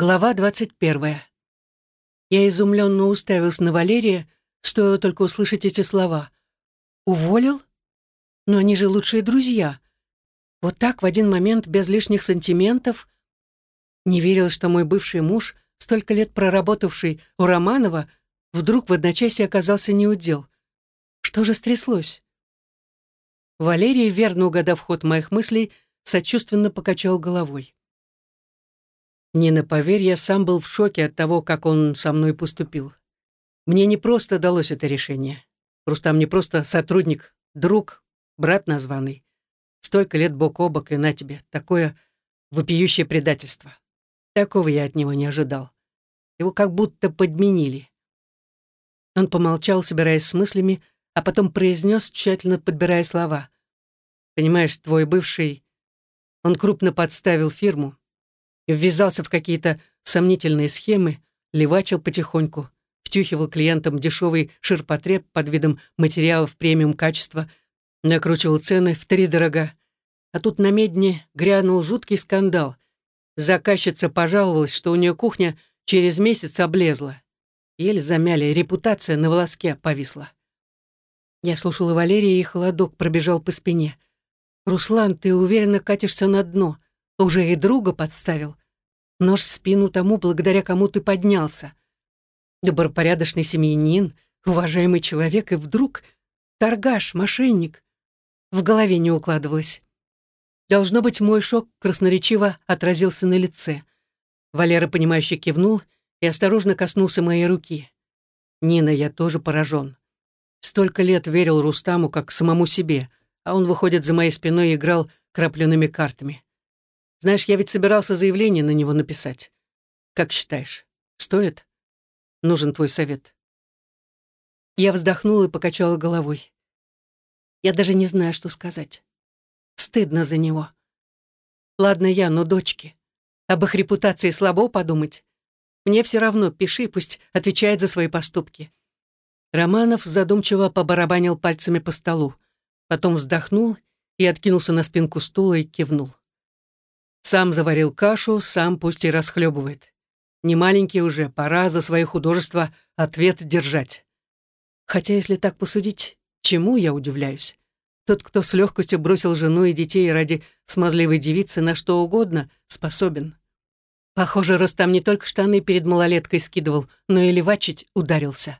Глава двадцать первая. Я изумленно уставился на Валерия, стоило только услышать эти слова. «Уволил? Но они же лучшие друзья. Вот так в один момент, без лишних сантиментов. Не верилось, что мой бывший муж, столько лет проработавший у Романова, вдруг в одночасье оказался неудел. Что же стряслось?» Валерий, верно угадав ход моих мыслей, сочувственно покачал головой. Нина, поверь, я сам был в шоке от того, как он со мной поступил. Мне не просто далось это решение. Рустам не просто сотрудник, друг, брат названный. Столько лет бок о бок, и на тебе. Такое вопиющее предательство. Такого я от него не ожидал. Его как будто подменили. Он помолчал, собираясь с мыслями, а потом произнес, тщательно подбирая слова. «Понимаешь, твой бывший... Он крупно подставил фирму, ввязался в какие-то сомнительные схемы, левачил потихоньку, втюхивал клиентам дешевый ширпотреб под видом материалов премиум качества, накручивал цены в три дорога. А тут на медне грянул жуткий скандал. Заказчица пожаловалась, что у нее кухня через месяц облезла. Еле замяли, репутация на волоске повисла. Я слушала Валерия, и холодок пробежал по спине. «Руслан, ты уверенно катишься на дно. Уже и друга подставил. Нож в спину тому, благодаря кому ты поднялся. Добропорядочный семьянин, уважаемый человек, и вдруг торгаш, мошенник. В голове не укладывалось. Должно быть, мой шок красноречиво отразился на лице. Валера, понимающе кивнул и осторожно коснулся моей руки. «Нина, я тоже поражен. Столько лет верил Рустаму как самому себе, а он, выходит, за моей спиной играл крапленными картами. Знаешь, я ведь собирался заявление на него написать. Как считаешь, стоит? Нужен твой совет. Я вздохнула и покачала головой. Я даже не знаю, что сказать. Стыдно за него. Ладно я, но дочки. Об их репутации слабо подумать. Мне все равно, пиши, пусть отвечает за свои поступки. Романов задумчиво побарабанил пальцами по столу. Потом вздохнул и откинулся на спинку стула и кивнул. Сам заварил кашу, сам пусть и расхлебывает. Не маленький уже, пора за свои художества ответ держать. Хотя, если так посудить, чему я удивляюсь? Тот, кто с легкостью бросил жену и детей ради смазливой девицы на что угодно, способен. Похоже, Ростам не только штаны перед малолеткой скидывал, но и левачить ударился.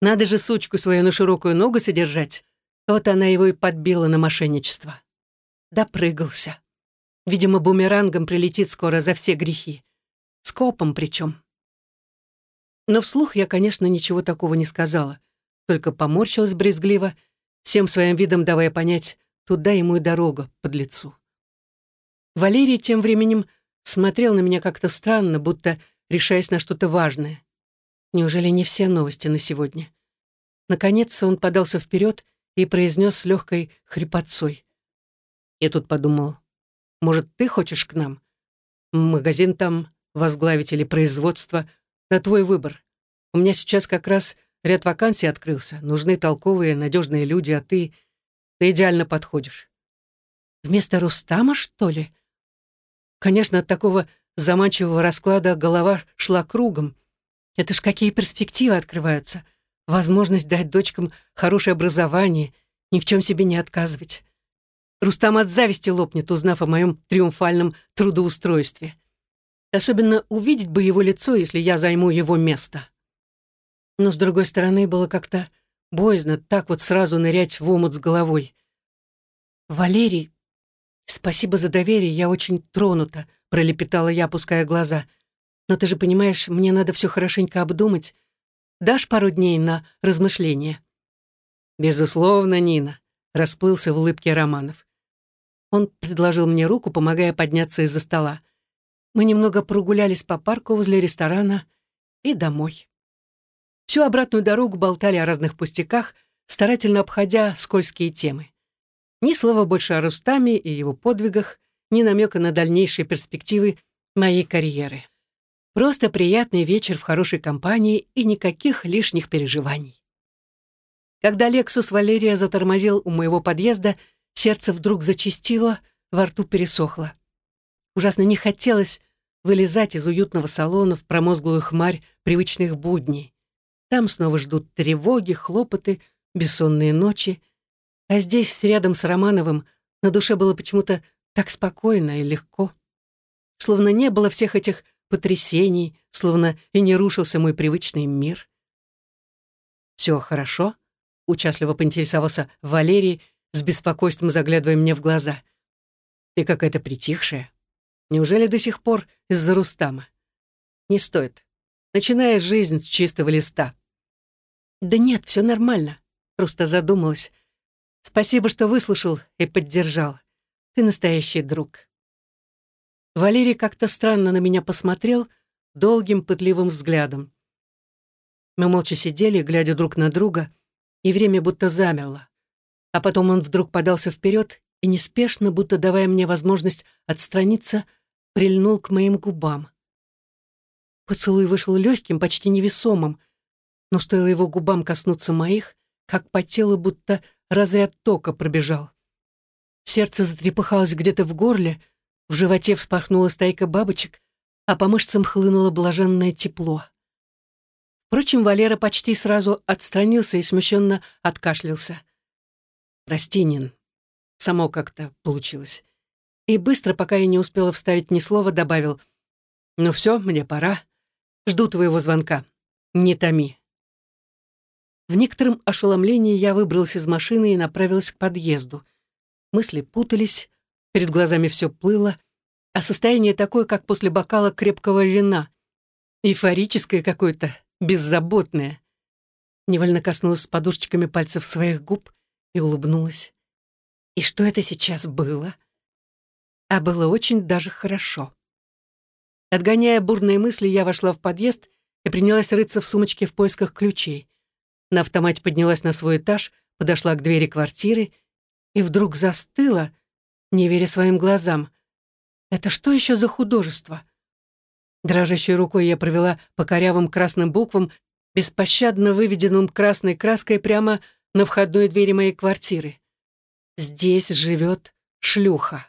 Надо же сучку свою на широкую ногу содержать. Вот она его и подбила на мошенничество. Допрыгался. Видимо, бумерангом прилетит скоро за все грехи. Скопом причем. Но вслух я, конечно, ничего такого не сказала, только поморщилась брезгливо, всем своим видом давая понять, туда ему и дорога под лицу. Валерий тем временем смотрел на меня как-то странно, будто решаясь на что-то важное. Неужели не все новости на сегодня? Наконец он подался вперед и произнес с легкой хрипотцой. Я тут подумал, может, ты хочешь к нам? Магазин там возглавить или производство? На твой выбор. У меня сейчас как раз ряд вакансий открылся. Нужны толковые, надежные люди, а ты... Ты идеально подходишь. Вместо Рустама, что ли? Конечно, от такого заманчивого расклада голова шла кругом. Это ж какие перспективы открываются. Возможность дать дочкам хорошее образование, ни в чем себе не отказывать. Рустам от зависти лопнет, узнав о моем триумфальном трудоустройстве. Особенно увидеть бы его лицо, если я займу его место. Но, с другой стороны, было как-то боязно так вот сразу нырять в омут с головой. «Валерий, спасибо за доверие, я очень тронута», — пролепетала я, опуская глаза. «Но ты же понимаешь, мне надо все хорошенько обдумать. Дашь пару дней на размышление?» «Безусловно, Нина», — расплылся в улыбке Романов. Он предложил мне руку, помогая подняться из-за стола. Мы немного прогулялись по парку возле ресторана и домой. Всю обратную дорогу болтали о разных пустяках, старательно обходя скользкие темы. Ни слова больше о Рустаме и его подвигах, ни намека на дальнейшие перспективы моей карьеры. Просто приятный вечер в хорошей компании и никаких лишних переживаний. Когда Лексус Валерия затормозил у моего подъезда, Сердце вдруг зачастило, во рту пересохло. Ужасно не хотелось, вылезать из уютного салона в промозглую хмарь привычных будней. Там снова ждут тревоги, хлопоты, бессонные ночи. А здесь, рядом с Романовым, на душе было почему-то так спокойно и легко. Словно не было всех этих потрясений, словно и не рушился мой привычный мир. «Все хорошо?» — участливо поинтересовался Валерий, с беспокойством заглядывая мне в глаза. «Ты какая-то притихшая. Неужели до сих пор из-за Рустама?» «Не стоит. Начиная жизнь с чистого листа». «Да нет, все нормально», — просто задумалась. «Спасибо, что выслушал и поддержал. Ты настоящий друг». Валерий как-то странно на меня посмотрел долгим пытливым взглядом. Мы молча сидели, глядя друг на друга, и время будто замерло. А потом он вдруг подался вперед и неспешно, будто давая мне возможность отстраниться, прильнул к моим губам. Поцелуй вышел легким, почти невесомым, но стоило его губам коснуться моих, как по телу будто разряд тока пробежал. Сердце затрепыхалось где-то в горле, в животе вспорхнула стайка бабочек, а по мышцам хлынуло блаженное тепло. Впрочем, Валера почти сразу отстранился и смущенно откашлялся. «Прости, Нин. Само как-то получилось». И быстро, пока я не успела вставить ни слова, добавил. «Ну все, мне пора. Жду твоего звонка. Не томи». В некотором ошеломлении я выбралась из машины и направилась к подъезду. Мысли путались, Перед глазами все плыло, а состояние такое, как после бокала крепкого вина. Эйфорическое какое-то, беззаботное. Невольно коснулась подушечками пальцев своих губ и улыбнулась. И что это сейчас было? А было очень даже хорошо. Отгоняя бурные мысли, я вошла в подъезд и принялась рыться в сумочке в поисках ключей. На автомате поднялась на свой этаж, подошла к двери квартиры и вдруг застыла — не веря своим глазам. Это что еще за художество? Дрожащей рукой я провела по корявым красным буквам, беспощадно выведенным красной краской прямо на входной двери моей квартиры. Здесь живет шлюха.